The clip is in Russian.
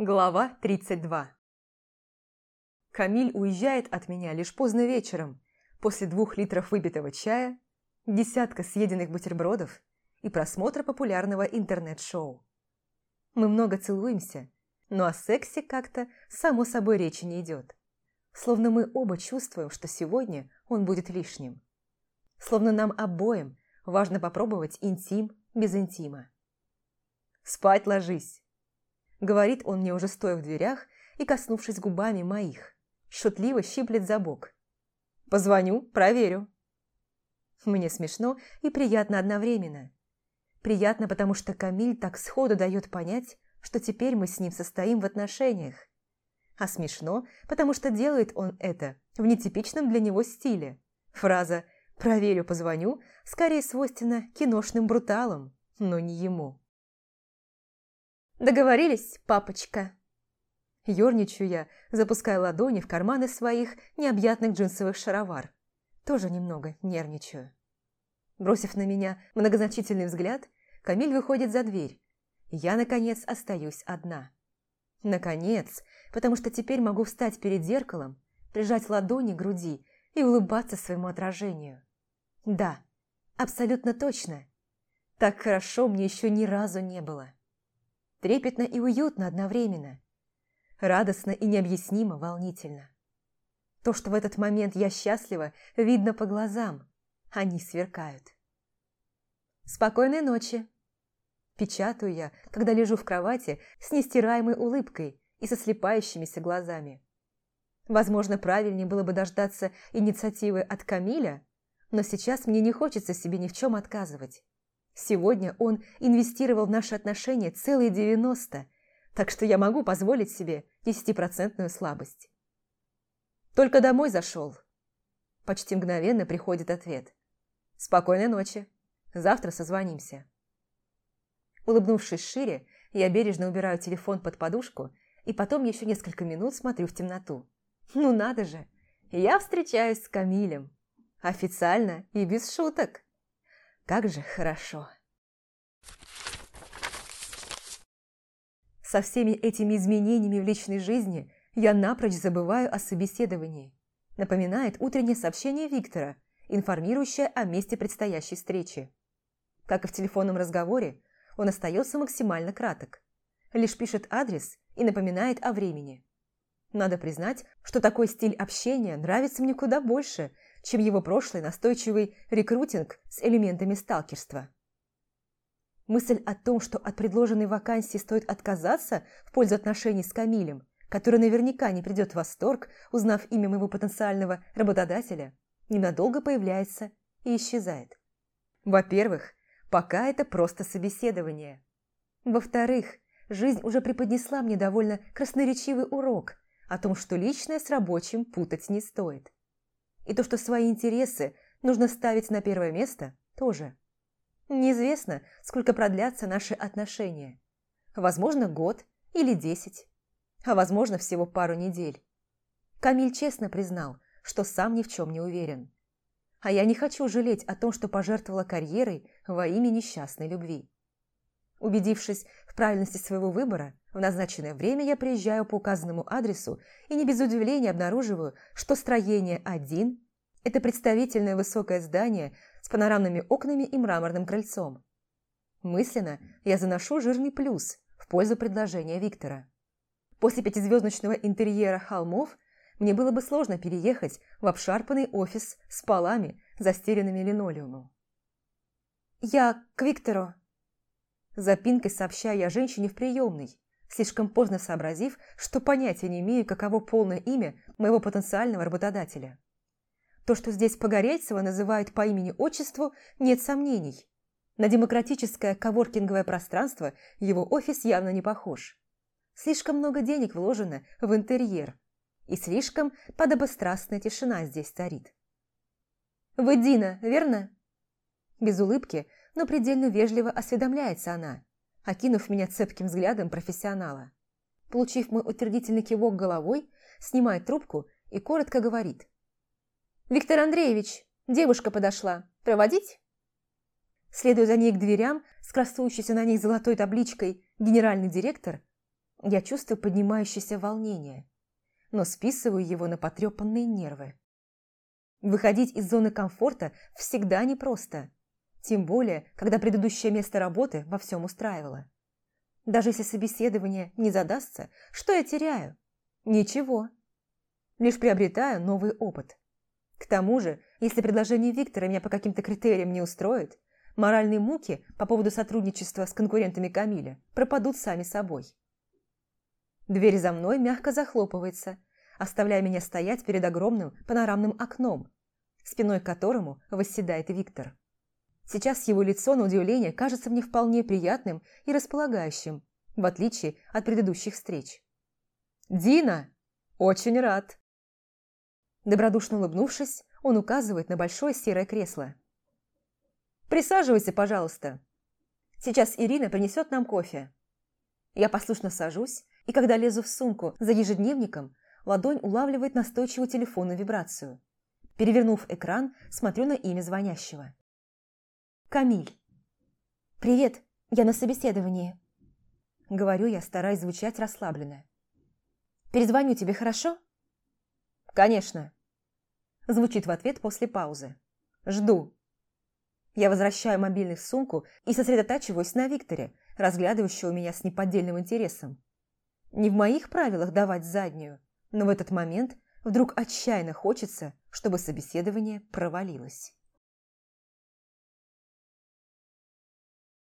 Глава 32 Камиль уезжает от меня лишь поздно вечером, после двух литров выпитого чая, десятка съеденных бутербродов и просмотра популярного интернет-шоу. Мы много целуемся, но о сексе как-то само собой речи не идет. Словно мы оба чувствуем, что сегодня он будет лишним. Словно нам обоим важно попробовать интим без интима. «Спать ложись!» Говорит он мне уже стоя в дверях и коснувшись губами моих. Шутливо щиплет за бок. «Позвоню, проверю». Мне смешно и приятно одновременно. Приятно, потому что Камиль так сходу дает понять, что теперь мы с ним состоим в отношениях. А смешно, потому что делает он это в нетипичном для него стиле. Фраза «проверю, позвоню» скорее свойственна киношным бруталам, но не ему. «Договорились, папочка?» Ёрничаю я, запуская ладони в карманы своих необъятных джинсовых шаровар. Тоже немного нервничаю. Бросив на меня многозначительный взгляд, Камиль выходит за дверь. Я, наконец, остаюсь одна. Наконец, потому что теперь могу встать перед зеркалом, прижать ладони к груди и улыбаться своему отражению. Да, абсолютно точно. Так хорошо мне еще ни разу не было трепетно и уютно одновременно, радостно и необъяснимо волнительно. То, что в этот момент я счастлива, видно по глазам, они сверкают. «Спокойной ночи!» Печатаю я, когда лежу в кровати с нестираемой улыбкой и со слепающимися глазами. Возможно, правильнее было бы дождаться инициативы от Камиля, но сейчас мне не хочется себе ни в чем отказывать. Сегодня он инвестировал в наши отношения целые 90, так что я могу позволить себе десятипроцентную слабость. Только домой зашел. Почти мгновенно приходит ответ. Спокойной ночи. Завтра созвонимся. Улыбнувшись шире, я бережно убираю телефон под подушку и потом еще несколько минут смотрю в темноту. Ну надо же, я встречаюсь с Камилем. Официально и без шуток. Как же хорошо. Со всеми этими изменениями в личной жизни я напрочь забываю о собеседовании. Напоминает утреннее сообщение Виктора, информирующее о месте предстоящей встречи. Как и в телефонном разговоре, он остается максимально краток. Лишь пишет адрес и напоминает о времени. Надо признать, что такой стиль общения нравится мне куда больше, чем его прошлый настойчивый рекрутинг с элементами сталкерства. Мысль о том, что от предложенной вакансии стоит отказаться в пользу отношений с Камилем, который наверняка не придет в восторг, узнав имя моего потенциального работодателя, ненадолго появляется и исчезает. Во-первых, пока это просто собеседование. Во-вторых, жизнь уже преподнесла мне довольно красноречивый урок о том, что личное с рабочим путать не стоит. И то, что свои интересы нужно ставить на первое место, тоже. Неизвестно, сколько продлятся наши отношения. Возможно, год или десять. А возможно, всего пару недель. Камиль честно признал, что сам ни в чем не уверен. А я не хочу жалеть о том, что пожертвовала карьерой во имя несчастной любви. Убедившись в правильности своего выбора, в назначенное время я приезжаю по указанному адресу и не без удивления обнаруживаю, что строение 1 – это представительное высокое здание с панорамными окнами и мраморным крыльцом. Мысленно я заношу жирный плюс в пользу предложения Виктора. После пятизвездочного интерьера холмов мне было бы сложно переехать в обшарпанный офис с полами, застеленными линолеумом. «Я к Виктору», Запинкой сообщаю я женщине в приемной, слишком поздно сообразив, что понятия не имею, каково полное имя моего потенциального работодателя. То, что здесь Погорельцева называют по имени-отчеству, нет сомнений. На демократическое коворкинговое пространство его офис явно не похож. Слишком много денег вложено в интерьер, и слишком подобострастная тишина здесь царит. «Вы Дина, верно?» Без улыбки но предельно вежливо осведомляется она, окинув меня цепким взглядом профессионала. Получив мой утвердительный кивок головой, снимает трубку и коротко говорит. «Виктор Андреевич, девушка подошла. Проводить?» Следуя за ней к дверям, с красующейся на них золотой табличкой «Генеральный директор», Я чувствую поднимающееся волнение, но списываю его на потрепанные нервы. Выходить из зоны комфорта всегда непросто, тем более, когда предыдущее место работы во всем устраивало. Даже если собеседование не задастся, что я теряю? Ничего. Лишь приобретаю новый опыт. К тому же, если предложение Виктора меня по каким-то критериям не устроит, моральные муки по поводу сотрудничества с конкурентами Камиля пропадут сами собой. Дверь за мной мягко захлопывается, оставляя меня стоять перед огромным панорамным окном, спиной к которому восседает Виктор. Сейчас его лицо, на удивление, кажется мне вполне приятным и располагающим, в отличие от предыдущих встреч. «Дина! Очень рад!» Добродушно улыбнувшись, он указывает на большое серое кресло. «Присаживайся, пожалуйста. Сейчас Ирина принесет нам кофе». Я послушно сажусь, и когда лезу в сумку за ежедневником, ладонь улавливает настойчивую телефонную вибрацию. Перевернув экран, смотрю на имя звонящего. «Камиль». «Привет, я на собеседовании». Говорю я, стараясь звучать расслабленно. «Перезвоню тебе, хорошо?» «Конечно». Звучит в ответ после паузы. «Жду». Я возвращаю мобильный в сумку и сосредотачиваюсь на Викторе, разглядывающего меня с неподдельным интересом. Не в моих правилах давать заднюю, но в этот момент вдруг отчаянно хочется, чтобы собеседование провалилось.